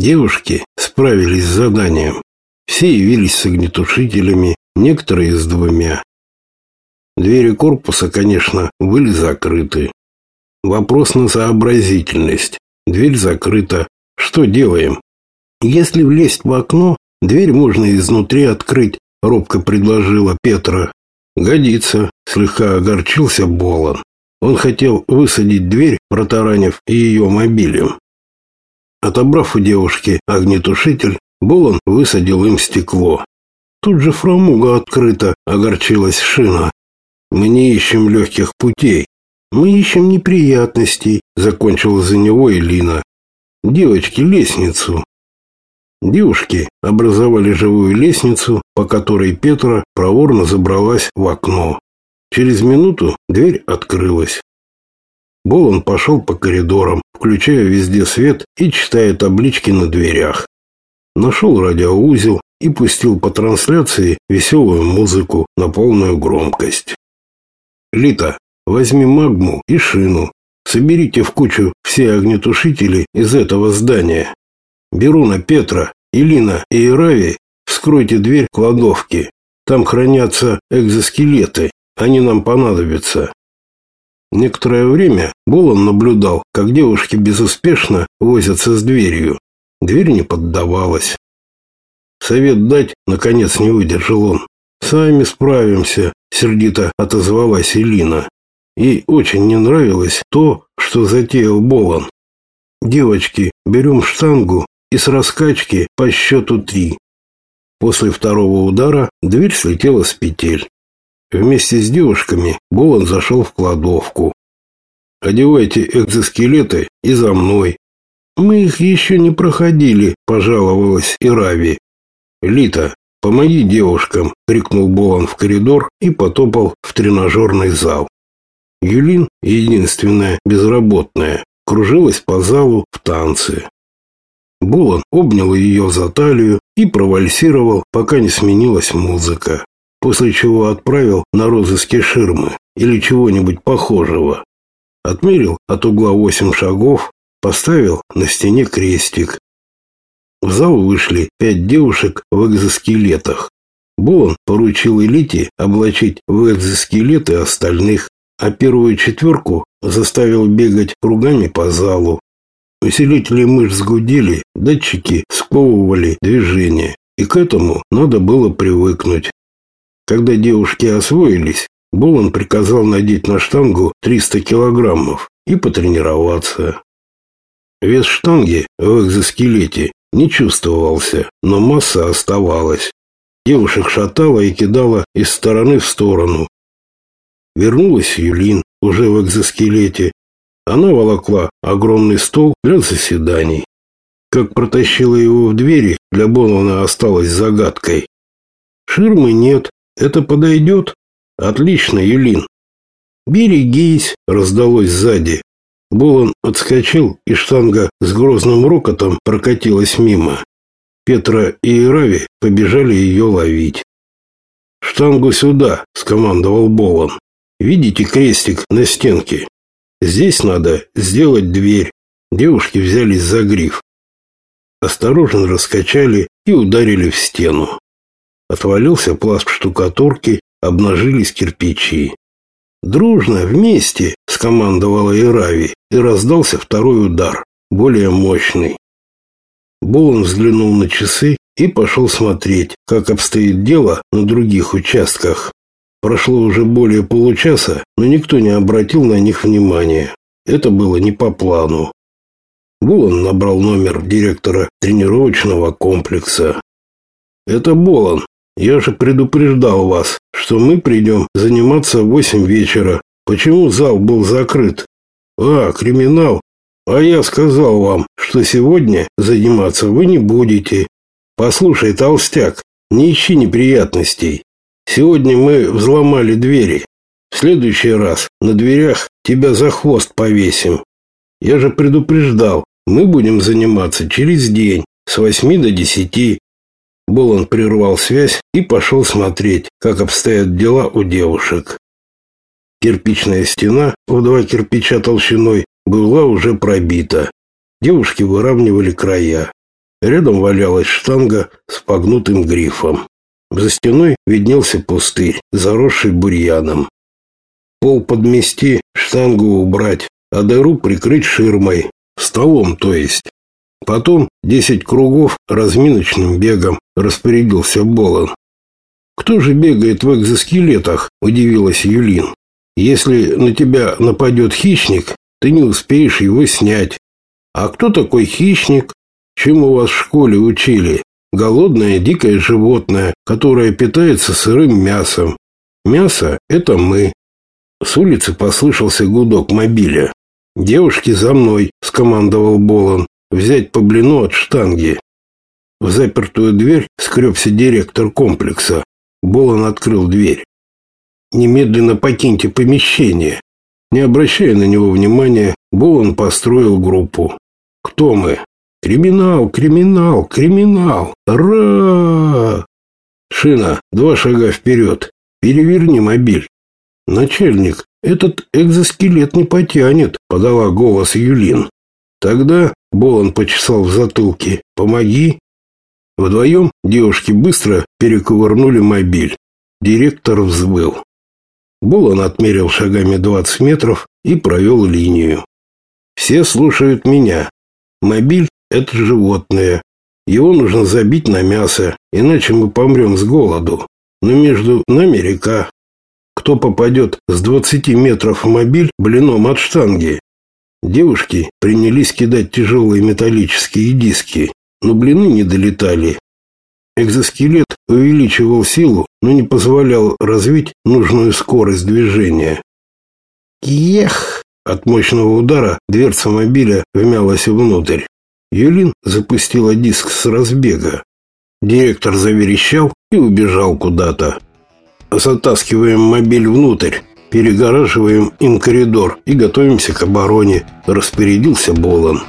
Девушки справились с заданием. Все явились с огнетушителями, некоторые с двумя. Двери корпуса, конечно, были закрыты. Вопрос на сообразительность. Дверь закрыта. Что делаем? Если влезть в окно, дверь можно изнутри открыть, робко предложила Петра. Годится, слегка огорчился Болон. Он хотел высадить дверь, протаранив ее мобилем. Отобрав у девушки огнетушитель, Болон высадил им стекло. Тут же фрамуга открыта, огорчилась шина. Мы не ищем легких путей. Мы ищем неприятностей, закончила за него Элина. Девочки, лестницу. Девушки образовали живую лестницу, по которой Петра проворно забралась в окно. Через минуту дверь открылась. Болон пошел по коридорам, включая везде свет и читая таблички на дверях. Нашел радиоузел и пустил по трансляции веселую музыку на полную громкость. «Лита, возьми магму и шину. Соберите в кучу все огнетушители из этого здания. Беру на Петра, Илина и Ирави, вскройте дверь кладовки. Там хранятся экзоскелеты, они нам понадобятся». Некоторое время Болон наблюдал, как девушки безуспешно возятся с дверью. Дверь не поддавалась. Совет дать, наконец, не выдержал он. «Сами справимся», — сердито отозвалась Элина. Ей очень не нравилось то, что затеял Болон. «Девочки, берем штангу и с раскачки по счету три». После второго удара дверь слетела с петель. Вместе с девушками Болон зашел в кладовку. «Одевайте экзоскелеты и за мной». «Мы их еще не проходили», – пожаловалась Ирави. «Лита, помоги девушкам», – крикнул Болон в коридор и потопал в тренажерный зал. Юлин, единственная безработная, кружилась по залу в танце. Болон обнял ее за талию и провальсировал, пока не сменилась музыка после чего отправил на розыски ширмы или чего-нибудь похожего. Отмерил от угла восемь шагов, поставил на стене крестик. В зал вышли пять девушек в экзоскелетах. Бон поручил элите облачить в экзоскелеты остальных, а первую четверку заставил бегать кругами по залу. Усилители мышц гудели, датчики сковывали движение, и к этому надо было привыкнуть. Когда девушки освоились, Болон приказал надеть на штангу 300 килограммов и потренироваться. Вес штанги в экзоскелете не чувствовался, но масса оставалась. Девушек шатала и кидала из стороны в сторону. Вернулась Юлин, уже в экзоскелете. Она волокла огромный стол для заседаний. Как протащила его в двери, для Болона осталась загадкой. Ширмы нет, это подойдет? Отлично, Юлин. Берегись, раздалось сзади. Булан отскочил, и штанга с грозным рокотом прокатилась мимо. Петра и Ирави побежали ее ловить. «Штангу сюда!» – скомандовал Болан. «Видите крестик на стенке? Здесь надо сделать дверь». Девушки взялись за гриф. Осторожно раскачали и ударили в стену. Отвалился пласт штукатурки, обнажились кирпичи. «Дружно, вместе!» – скомандовала Ирави, и раздался второй удар, более мощный. Болон взглянул на часы и пошел смотреть, как обстоит дело на других участках. Прошло уже более получаса, но никто не обратил на них внимания. Это было не по плану. Болон набрал номер директора тренировочного комплекса. «Это Болон. Я же предупреждал вас, что мы придем заниматься в восемь вечера. Почему зал был закрыт? А, криминал. А я сказал вам, что сегодня заниматься вы не будете. Послушай, толстяк, не ищи неприятностей. Сегодня мы взломали двери. В следующий раз на дверях тебя за хвост повесим. Я же предупреждал, мы будем заниматься через день с восьми до десяти. Болон прервал связь и пошел смотреть, как обстоят дела у девушек. Кирпичная стена в два кирпича толщиной была уже пробита. Девушки выравнивали края. Рядом валялась штанга с погнутым грифом. За стеной виднелся пустырь, заросший бурьяном. Пол подмести, штангу убрать, а дыру прикрыть ширмой, столом то есть. Потом десять кругов разминочным бегом распорядился Болон. «Кто же бегает в экзоскелетах?» – удивилась Юлин. «Если на тебя нападет хищник, ты не успеешь его снять. А кто такой хищник? Чему вас в школе учили? Голодное дикое животное, которое питается сырым мясом. Мясо – это мы». С улицы послышался гудок мобиля. «Девушки за мной», – скомандовал Болон. «Взять по блину от штанги». В запертую дверь скребся директор комплекса. Болон открыл дверь. «Немедленно покиньте помещение». Не обращая на него внимания, Болон построил группу. «Кто мы?» «Криминал, криминал, криминал! Ра!» «Шина, два шага вперед. Переверни мобиль». «Начальник, этот экзоскелет не потянет», — подала голос Юлин. «Тогда...» — Болон почесал в затылке. «Помоги». Вдвоем девушки быстро перекувырнули мобиль. Директор взвыл. Болон отмерил шагами 20 метров и провел линию. «Все слушают меня. Мобиль — это животное. Его нужно забить на мясо, иначе мы помрем с голоду. Но между нами река. Кто попадет с 20 метров в мобиль блином от штанги?» Девушки принялись кидать тяжелые металлические диски но блины не долетали. Экзоскелет увеличивал силу, но не позволял развить нужную скорость движения. Ех! От мощного удара дверца мобиля вмялась внутрь. Юлин запустила диск с разбега. Директор заверещал и убежал куда-то. Затаскиваем мобиль внутрь, перегораживаем им коридор и готовимся к обороне, распорядился Болон.